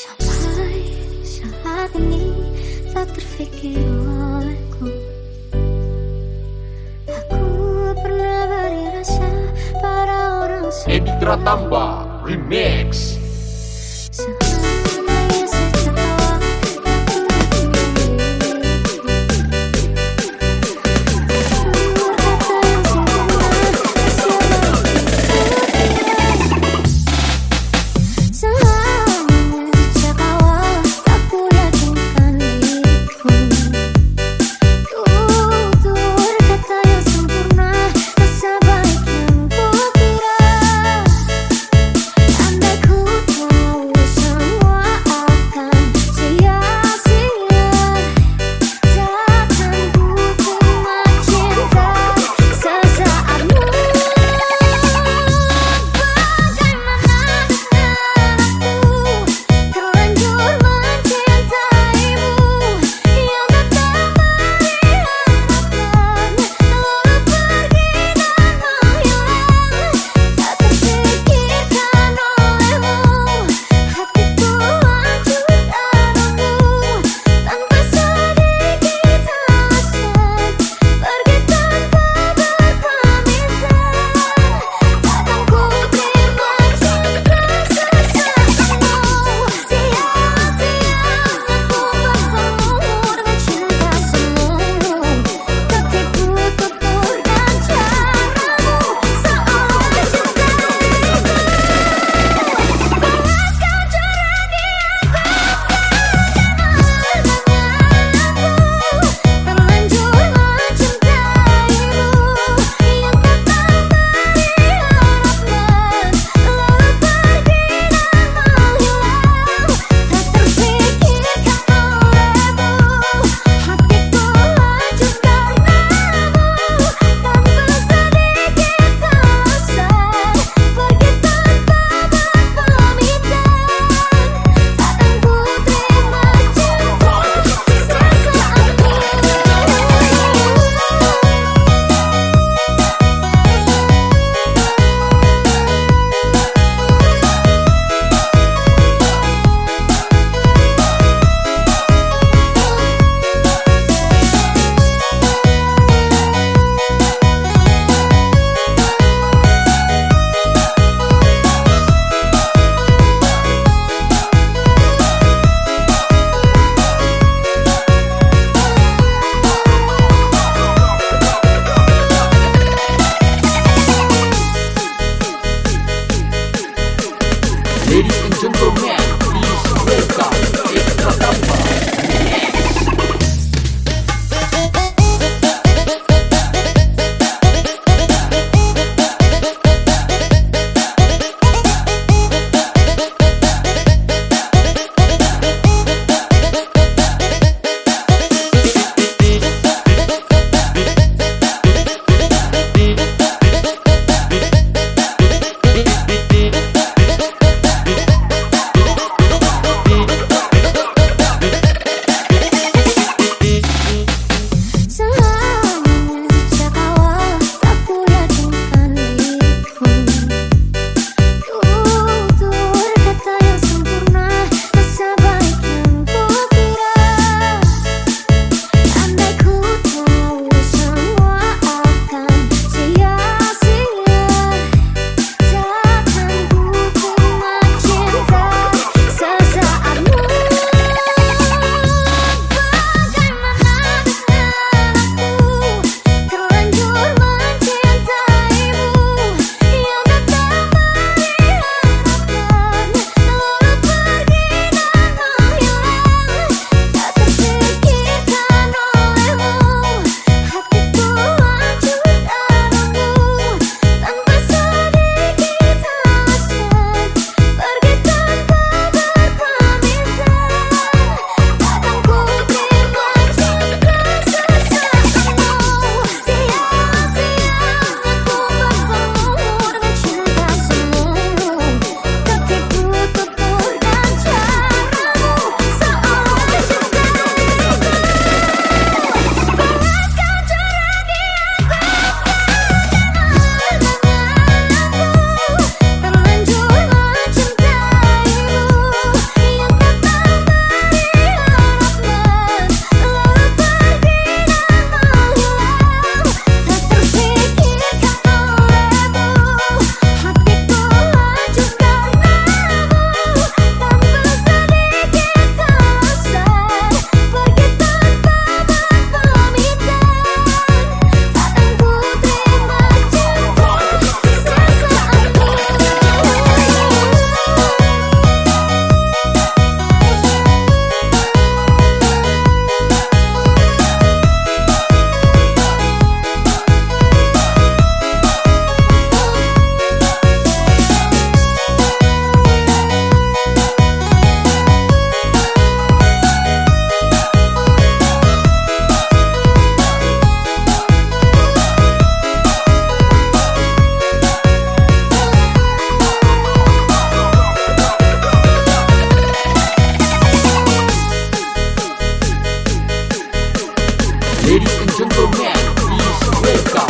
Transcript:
Sampai saat ini tak terfikir olehku. Aku pernah beri rasa pada orang Editra Tamba Remix. Ladies 对面一手右脚